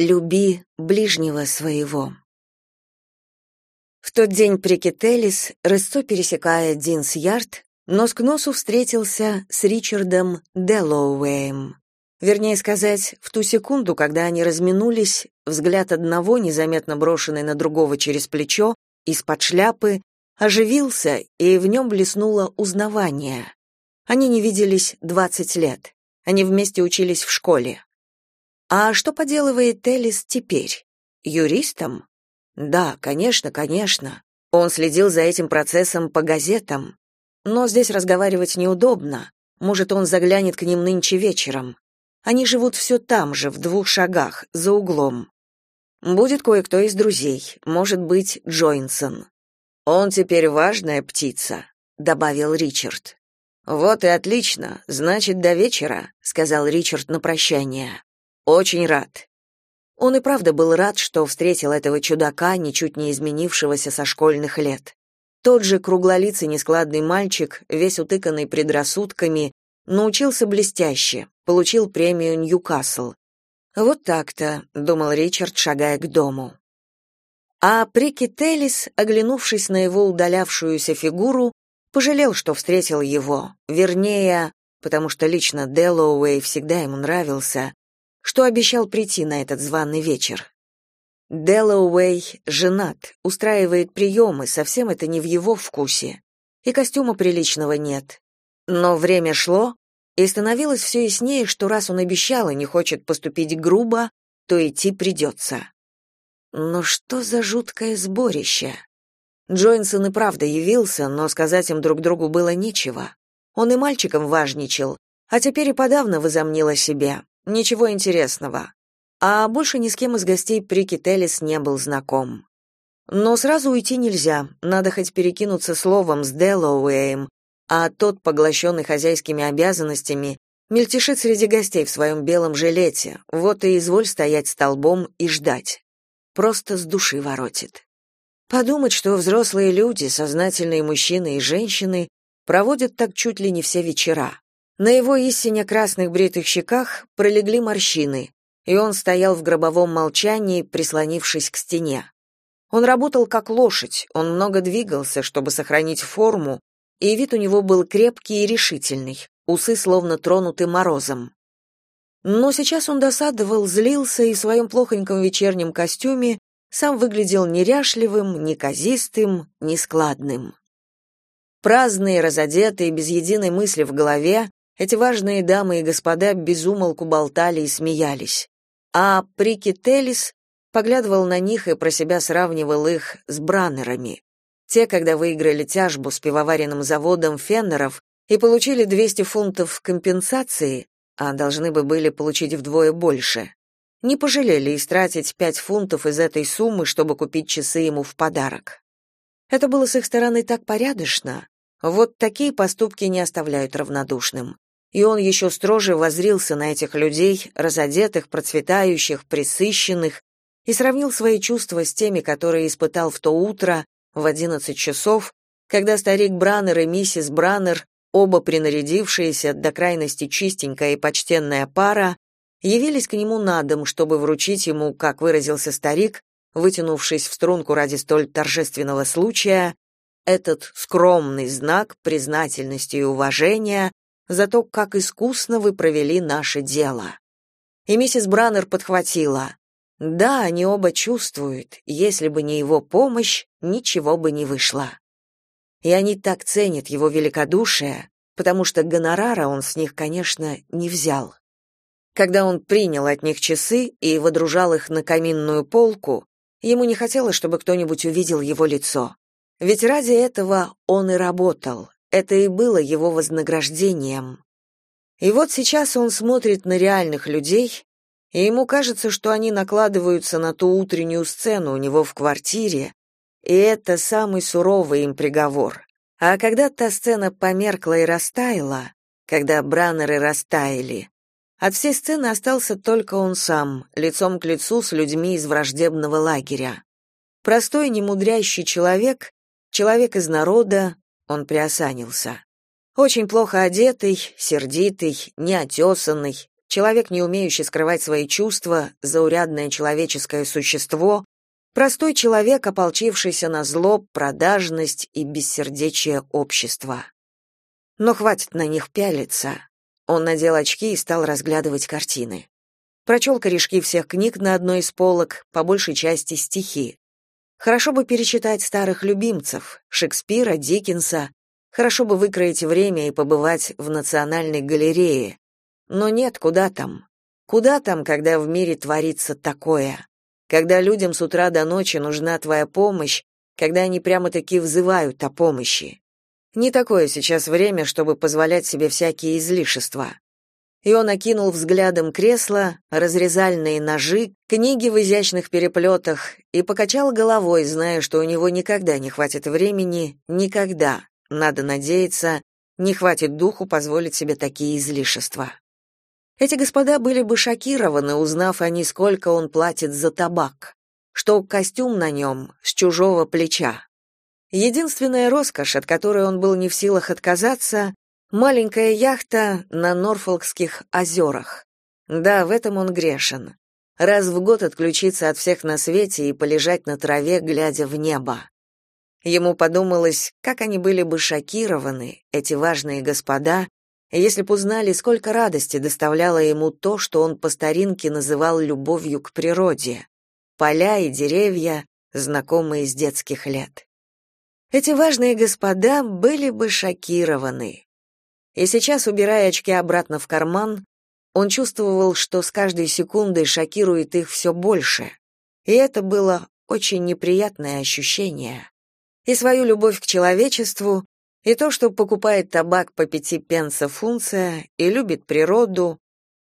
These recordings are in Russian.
Люби ближнего своего. В тот день при Кетелис, Рысцо, пересекая Динс-Ярд, нос к носу встретился с Ричардом Деллоуэем. Вернее сказать, в ту секунду, когда они разминулись, взгляд одного, незаметно брошенный на другого через плечо, из-под шляпы, оживился, и в нем блеснуло узнавание. Они не виделись двадцать лет. Они вместе учились в школе. А что поделывает Элис теперь? Юристом? Да, конечно, конечно. Он следил за этим процессом по газетам. Но здесь разговаривать неудобно. Может, он заглянет к ним нынче вечером. Они живут все там же, в двух шагах, за углом. Будет кое-кто из друзей, может быть, Джойнсон. Он теперь важная птица, добавил Ричард. Вот и отлично. Значит, до вечера, сказал Ричард на прощание. Очень рад. Он и правда был рад, что встретил этого чудака, ничуть не изменившегося со школьных лет. Тот же круглолицый нескладный мальчик, весь утыканный предрассудками, научился блестяще, получил премию Ньюкасл. Вот так-то, думал Ричард, шагая к дому. А Прики Теллис, оглянувшись на его удалявшуюся фигуру, пожалел, что встретил его, вернее, потому что лично Дэллоуэй всегда ему нравился, что обещал прийти на этот званый вечер. Дэллоуэй женат, устраивает приемы, совсем это не в его вкусе. И костюма приличного нет. Но время шло, и становилось все яснее, что раз он обещал и не хочет поступить грубо, то идти придется. Но что за жуткое сборище? Джойнсон и правда явился, но сказать им друг другу было нечего. Он и мальчиком важничал, а теперь и подавно возомнил о себе. Ничего интересного. А больше ни с кем из гостей Прики Телес не был знаком. Но сразу уйти нельзя, надо хоть перекинуться словом с Дэллоуэем, а тот, поглощенный хозяйскими обязанностями, мельтешит среди гостей в своем белом жилете, вот и изволь стоять столбом и ждать. Просто с души воротит. Подумать, что взрослые люди, сознательные мужчины и женщины, проводят так чуть ли не все вечера. На его истине красных бритых щеках пролегли морщины, и он стоял в гробовом молчании, прислонившись к стене. Он работал как лошадь, он много двигался, чтобы сохранить форму, и вид у него был крепкий и решительный, усы словно тронуты морозом. Но сейчас он досадовал, злился и в своем плохоньком вечернем костюме сам выглядел неряшливым, неказистым, нескладным. Праздные, разодетые, без единой мысли в голове, эти важные дамы и господа безумолку болтали и смеялись. А Прики Телис поглядывал на них и про себя сравнивал их с браннерами. Те, когда выиграли тяжбу с пивоваренным заводом Феннеров и получили 200 фунтов компенсации, а должны бы были получить вдвое больше, не пожалели истратить 5 фунтов из этой суммы, чтобы купить часы ему в подарок. Это было с их стороны так порядочно. Вот такие поступки не оставляют равнодушным и он еще строже воззрился на этих людей, разодетых, процветающих, присыщенных, и сравнил свои чувства с теми, которые испытал в то утро, в одиннадцать часов, когда старик Браннер и миссис Браннер, оба принарядившиеся до крайности чистенькая и почтенная пара, явились к нему на дом, чтобы вручить ему, как выразился старик, вытянувшись в струнку ради столь торжественного случая, этот скромный знак признательности и уважения, за то, как искусно вы провели наше дело. И миссис Браннер подхватила. Да, они оба чувствуют, если бы не его помощь, ничего бы не вышло. И они так ценят его великодушие, потому что гонорара он с них, конечно, не взял. Когда он принял от них часы и водружал их на каминную полку, ему не хотелось, чтобы кто-нибудь увидел его лицо. Ведь ради этого он и работал, это и было его вознаграждением. И вот сейчас он смотрит на реальных людей, и ему кажется, что они накладываются на ту утреннюю сцену у него в квартире, и это самый суровый им приговор. А когда та сцена померкла и растаяла, когда браннеры растаяли, от всей сцены остался только он сам, лицом к лицу с людьми из враждебного лагеря. Простой, немудрящий человек, человек из народа, он приосанился. Очень плохо одетый, сердитый, неотесанный, человек, не умеющий скрывать свои чувства, заурядное человеческое существо, простой человек, ополчившийся на зло, продажность и бессердечие общества. Но хватит на них пялиться. Он надел очки и стал разглядывать картины. Прочел корешки всех книг на одной из полок, по большей части стихи. Хорошо бы перечитать старых любимцев, Шекспира, Диккенса, хорошо бы выкроить время и побывать в Национальной галерее. Но нет, куда там? Куда там, когда в мире творится такое? Когда людям с утра до ночи нужна твоя помощь, когда они прямо-таки взывают о помощи. Не такое сейчас время, чтобы позволять себе всякие излишества и он окинул взглядом кресло, разрезальные ножи, книги в изящных переплетах и покачал головой, зная, что у него никогда не хватит времени, никогда, надо надеяться, не хватит духу позволить себе такие излишества. Эти господа были бы шокированы, узнав они, сколько он платит за табак, что костюм на нем с чужого плеча. Единственная роскошь, от которой он был не в силах отказаться, Маленькая яхта на Норфолкских озерах. Да, в этом он грешен. Раз в год отключиться от всех на свете и полежать на траве, глядя в небо. Ему подумалось, как они были бы шокированы, эти важные господа, если бы узнали, сколько радости доставляло ему то, что он по старинке называл любовью к природе. Поля и деревья, знакомые с детских лет. Эти важные господа были бы шокированы, и сейчас, убирая очки обратно в карман, он чувствовал, что с каждой секундой шокирует их все больше. И это было очень неприятное ощущение. И свою любовь к человечеству, и то, что покупает табак по пяти пенсов функция и любит природу,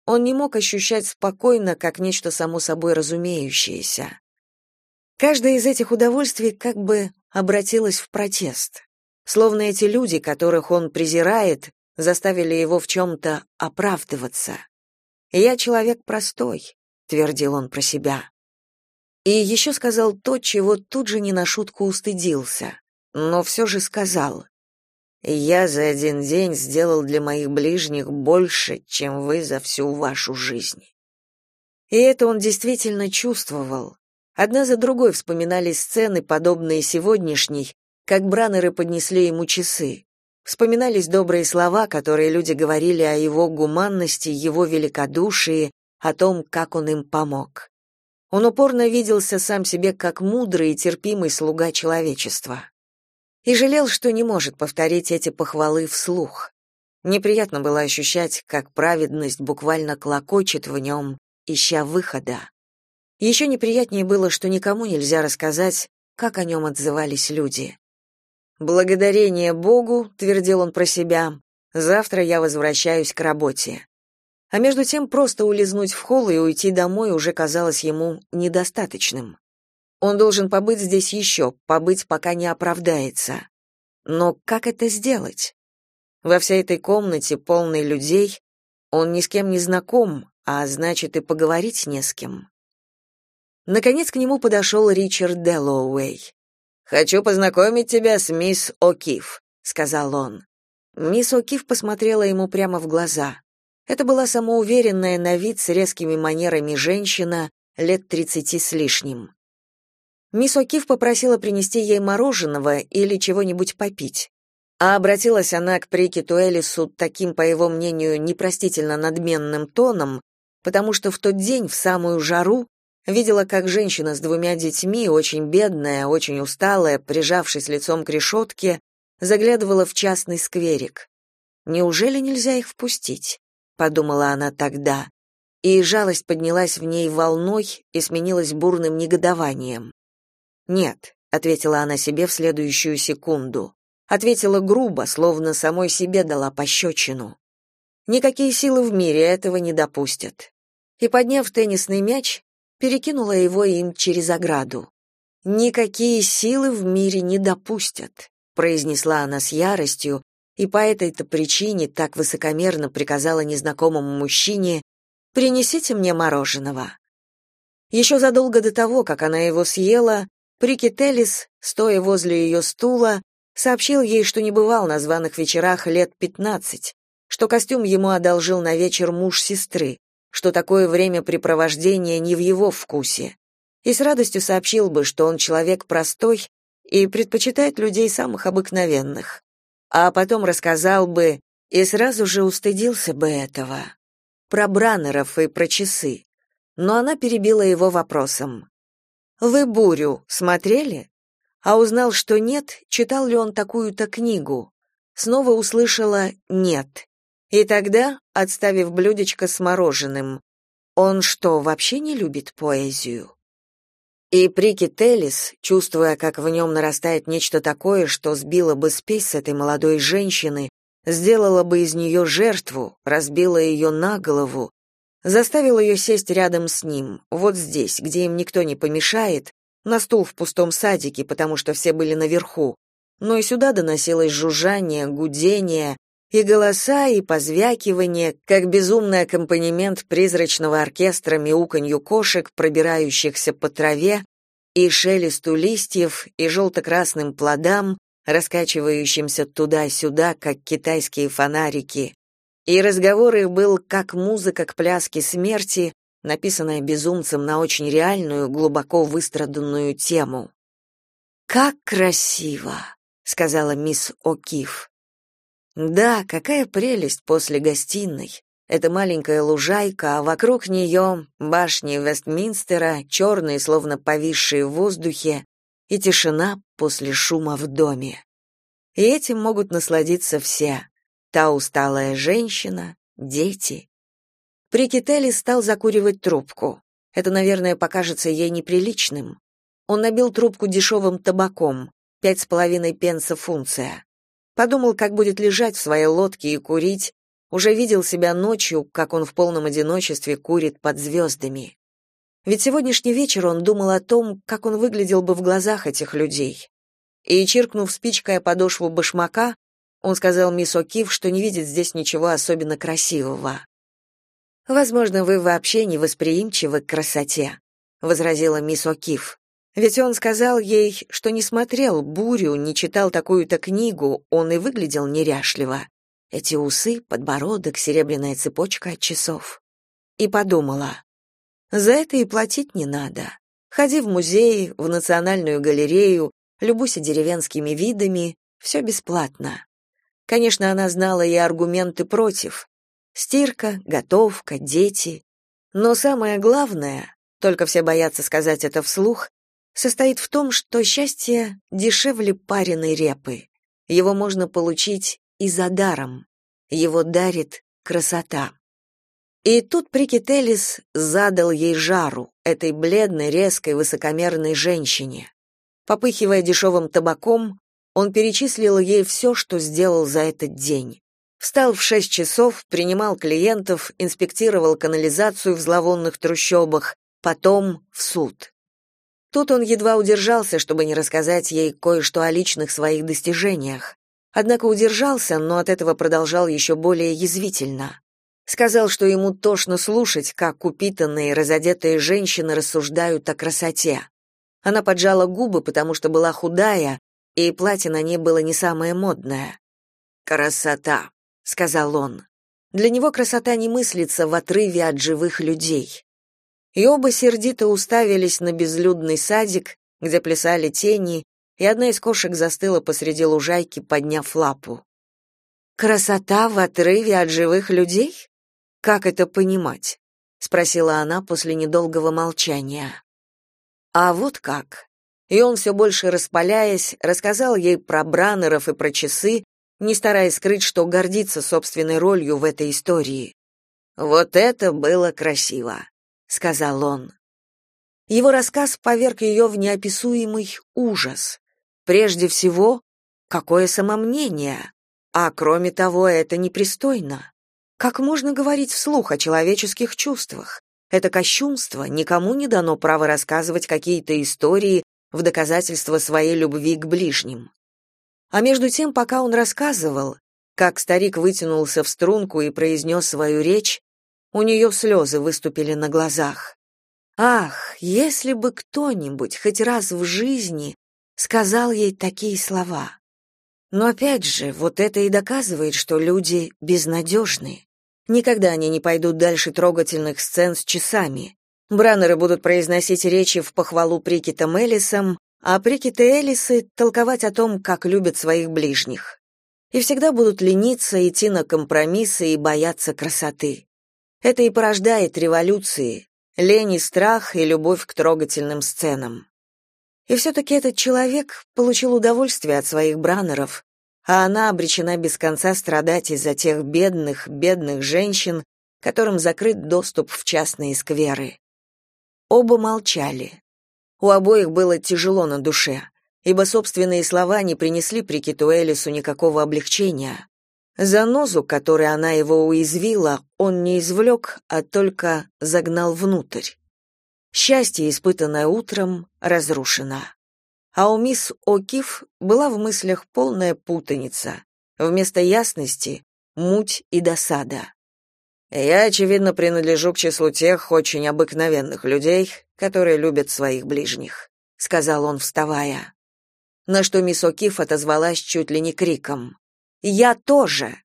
он не мог ощущать спокойно, как нечто само собой разумеющееся. Каждое из этих удовольствий как бы обратилось в протест. Словно эти люди, которых он презирает, заставили его в чем-то оправдываться. «Я человек простой», — твердил он про себя. И еще сказал то, чего тут же не на шутку устыдился, но все же сказал. «Я за один день сделал для моих ближних больше, чем вы за всю вашу жизнь». И это он действительно чувствовал. Одна за другой вспоминались сцены, подобные сегодняшней, как бранеры поднесли ему часы. Вспоминались добрые слова, которые люди говорили о его гуманности, его великодушии, о том, как он им помог. Он упорно виделся сам себе как мудрый и терпимый слуга человечества. И жалел, что не может повторить эти похвалы вслух. Неприятно было ощущать, как праведность буквально клокочет в нем, ища выхода. Еще неприятнее было, что никому нельзя рассказать, как о нем отзывались люди. Благодарение Богу, твердил он про себя. Завтра я возвращаюсь к работе. А между тем просто улизнуть в холл и уйти домой уже казалось ему недостаточным. Он должен побыть здесь еще, побыть, пока не оправдается. Но как это сделать? Во всей этой комнате, полной людей, он ни с кем не знаком, а значит и поговорить не с кем. Наконец к нему подошел Ричард Дэллоуэй. «Хочу познакомить тебя с мисс О'Кив», — сказал он. Мисс О'Кив посмотрела ему прямо в глаза. Это была самоуверенная на вид с резкими манерами женщина, лет тридцати с лишним. Мисс О'Кив попросила принести ей мороженого или чего-нибудь попить. А обратилась она к Прикету Элису таким, по его мнению, непростительно надменным тоном, потому что в тот день, в самую жару, Видела, как женщина с двумя детьми, очень бедная, очень усталая, прижавшись лицом к решетке, заглядывала в частный скверик. Неужели нельзя их впустить? подумала она тогда, и жалость поднялась в ней волной и сменилась бурным негодованием. Нет, ответила она себе в следующую секунду. Ответила грубо, словно самой себе дала пощечину. Никакие силы в мире этого не допустят. И подняв теннисный мяч, перекинула его им через ограду. «Никакие силы в мире не допустят», — произнесла она с яростью, и по этой-то причине так высокомерно приказала незнакомому мужчине «Принесите мне мороженого». Еще задолго до того, как она его съела, Прикет Элис, стоя возле ее стула, сообщил ей, что не бывал на званых вечерах лет пятнадцать, что костюм ему одолжил на вечер муж сестры, что такое времяпрепровождение не в его вкусе, и с радостью сообщил бы, что он человек простой и предпочитает людей самых обыкновенных. А потом рассказал бы и сразу же устыдился бы этого. Про Браннеров и про часы. Но она перебила его вопросом. «Вы «Бурю» смотрели?» А узнал, что нет, читал ли он такую-то книгу. Снова услышала «нет». И тогда, отставив блюдечко с мороженым, он что, вообще не любит поэзию? И Прики Теллис, чувствуя, как в нем нарастает нечто такое, что сбило бы спесь с этой молодой женщины, сделала бы из нее жертву, разбила ее на голову, заставила ее сесть рядом с ним, вот здесь, где им никто не помешает, на стул в пустом садике, потому что все были наверху, но и сюда доносилось жужжание, гудение, и голоса, и позвякивание, как безумный аккомпанемент призрачного оркестра мяуканью кошек, пробирающихся по траве, и шелесту листьев, и желто-красным плодам, раскачивающимся туда-сюда, как китайские фонарики. И разговор их был как музыка к пляске смерти, написанная безумцем на очень реальную, глубоко выстраданную тему. «Как красиво!» — сказала мисс О'Кив. Да, какая прелесть после гостиной. Это маленькая лужайка, а вокруг нее башни Вестминстера, черные, словно повисшие в воздухе, и тишина после шума в доме. И этим могут насладиться все. Та усталая женщина, дети. Прикителли стал закуривать трубку. Это, наверное, покажется ей неприличным. Он набил трубку дешевым табаком, пять с половиной пенсов функция. Подумал, как будет лежать в своей лодке и курить, уже видел себя ночью, как он в полном одиночестве курит под звездами. Ведь сегодняшний вечер он думал о том, как он выглядел бы в глазах этих людей. И, чиркнув спичкой о подошву башмака, он сказал мисс О'Кив, что не видит здесь ничего особенно красивого. «Возможно, вы вообще не восприимчивы к красоте», — возразила мисс О'Кив. Ведь он сказал ей, что не смотрел «Бурю», не читал такую-то книгу, он и выглядел неряшливо. Эти усы, подбородок, серебряная цепочка от часов. И подумала, за это и платить не надо. Ходи в музей, в национальную галерею, любуйся деревенскими видами, все бесплатно. Конечно, она знала и аргументы против. Стирка, готовка, дети. Но самое главное, только все боятся сказать это вслух, состоит в том, что счастье дешевле пареной репы. Его можно получить и за даром. Его дарит красота. И тут Прикителис задал ей жару, этой бледной, резкой, высокомерной женщине. Попыхивая дешевым табаком, он перечислил ей все, что сделал за этот день. Встал в шесть часов, принимал клиентов, инспектировал канализацию в зловонных трущобах, потом в суд. Тут он едва удержался, чтобы не рассказать ей кое-что о личных своих достижениях. Однако удержался, но от этого продолжал еще более язвительно. Сказал, что ему тошно слушать, как упитанные, разодетые женщины рассуждают о красоте. Она поджала губы, потому что была худая, и платье на ней было не самое модное. «Красота», — сказал он. Для него красота не мыслится в отрыве от живых людей и оба сердито уставились на безлюдный садик, где плясали тени, и одна из кошек застыла посреди лужайки, подняв лапу. «Красота в отрыве от живых людей? Как это понимать?» — спросила она после недолгого молчания. «А вот как». И он все больше распаляясь, рассказал ей про Браннеров и про часы, не стараясь скрыть, что гордится собственной ролью в этой истории. Вот это было красиво сказал он. Его рассказ поверг ее в неописуемый ужас. Прежде всего, какое самомнение, а кроме того, это непристойно. Как можно говорить вслух о человеческих чувствах? Это кощунство, никому не дано право рассказывать какие-то истории в доказательство своей любви к ближним. А между тем, пока он рассказывал, как старик вытянулся в струнку и произнес свою речь, у нее слезы выступили на глазах. Ах, если бы кто-нибудь хоть раз в жизни сказал ей такие слова. Но опять же, вот это и доказывает, что люди безнадежны. Никогда они не пойдут дальше трогательных сцен с часами. Браннеры будут произносить речи в похвалу Прикитам Элисам, а Прикиты Элисы толковать о том, как любят своих ближних. И всегда будут лениться, идти на компромиссы и бояться красоты. Это и порождает революции, лень и страх и любовь к трогательным сценам. И все-таки этот человек получил удовольствие от своих браннеров, а она обречена без конца страдать из-за тех бедных, бедных женщин, которым закрыт доступ в частные скверы. Оба молчали. У обоих было тяжело на душе, ибо собственные слова не принесли Прикиту Элису никакого облегчения. Занозу, которой она его уязвила, он не извлек, а только загнал внутрь. Счастье, испытанное утром, разрушено. А у мисс О'Кив была в мыслях полная путаница. Вместо ясности — муть и досада. Я, очевидно, принадлежу к числу тех очень обыкновенных людей, которые любят своих ближних, сказал он, вставая. На что мисс О'Кив отозвалась чуть ли не криком: "Я тоже!"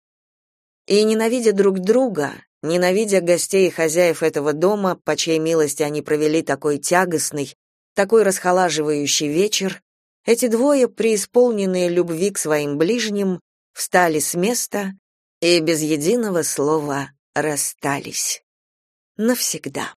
И ненавидя друг друга, ненавидя гостей и хозяев этого дома, по чьей милости они провели такой тягостный, такой расхолаживающий вечер, эти двое, преисполненные любви к своим ближним, встали с места и без единого слова расстались. Навсегда.